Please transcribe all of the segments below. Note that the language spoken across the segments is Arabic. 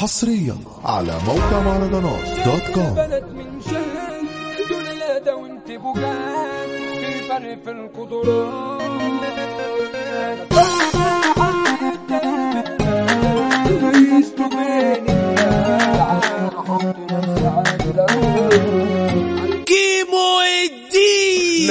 حصريا على موقع مهرجانات دوت كوم. بلد من شان دول لا ده وانت بوجان في فرق في القدرات. كيمو عادي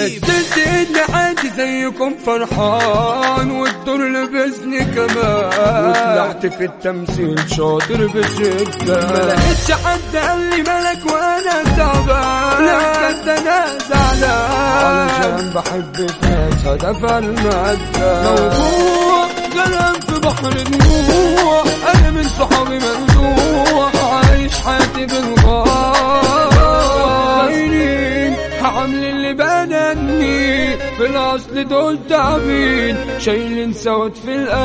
زيكم فرحان والدور لبسني كمان. وطلعت في التمثيل شاطر بشدة. ما لقيتش حد قال لي مالك وأنا تعبان. لا بجد أنا زعلان. علشان بحب الناس هدف المادة. موضوع غرقان في بحر دموع أنا من صحابي ممدوح. عايش حياتي بالغار هعمل اللي بنني الاصل دول تعبين. شايلين سواد في القلب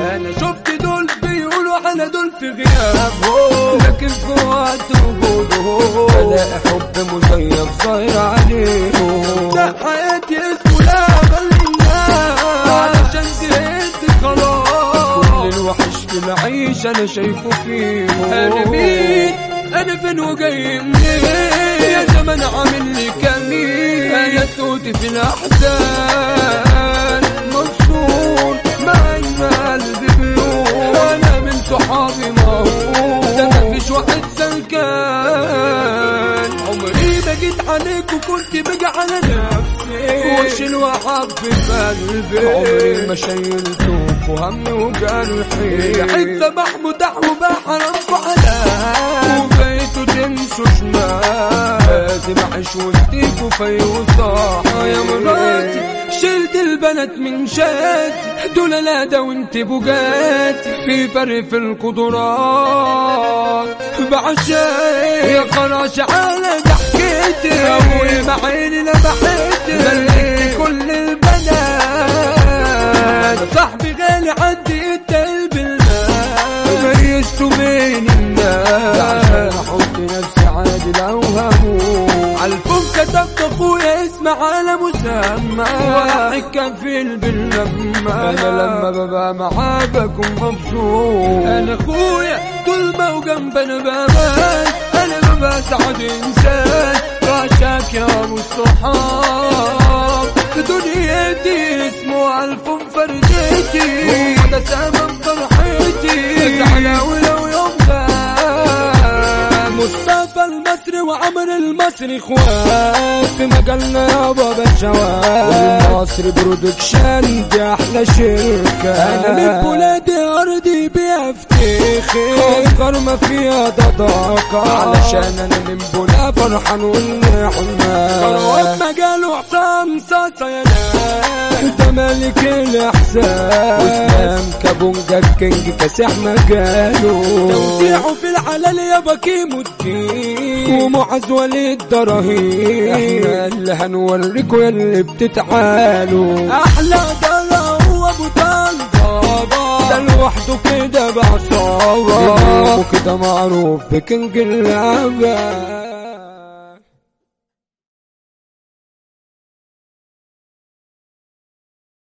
أنا شفت دول بيقولوا على دول في غياب. لكن في وقت وجودهم ألاقي حب مزيف صاير عليهم ده حياتي اسمه لا خلينا علشان زهقت خلاص. كل الوحش في العيش أنا شايفه فيهم أنا مين؟ أنا فين وجاي منين؟ يا زمان عامل لي كمين. توتي في الأحزان. مبسوط مع ان قلبي بيقول أنا من صحابي موهوب ده مفيش واحد سلكان عمري ما جيت عليك وكنت بقى على نفسي. واشيل واحبب قلبي عمري ما شيلتوك وهمي وجرحي حتى محمود وبقى حرام على. وبقيتوا تمشوا شمال وسطيكوا في وصاح يا مراتي شلت البنات من شات دول لا وانت بوجات في فرق في القدرات بعشاق يا خراش على ضحكتي اول ما عيني اخويا اسم على مسمى. وحكا في باللمة أنا لما ببقى معاه بكون مبسوط. أنا أخويا طول ما وجنبنا بمان أنا ببقى سعد إنسان. راشاك يا أبو الصحاب. دنيتي اسمه ألف فرجتي. هو ده سبب المصري وعمر المصري اخوات في مجالنا يابا بالشوات والمصري برودكشن دي أحلى شركة. أنا من بلادي أرضي بيها افتخر اصغر ما فيها ضاقة علشان أنا من بلا فرحان والنعمة ثروات مجاله حسام صاصة يا ناس ده ملك الاحساس واسلام كابونجا الكينج كاسح مجاله توزيعه في العلال يابا كيمو الدين ومعز وليد ده إحنا اللي هنوريكوا ياللي بتتعالوا أحلى ده هو ابو طنطا ده لوحده كده بعصابة كده معروف بكينج اللعبة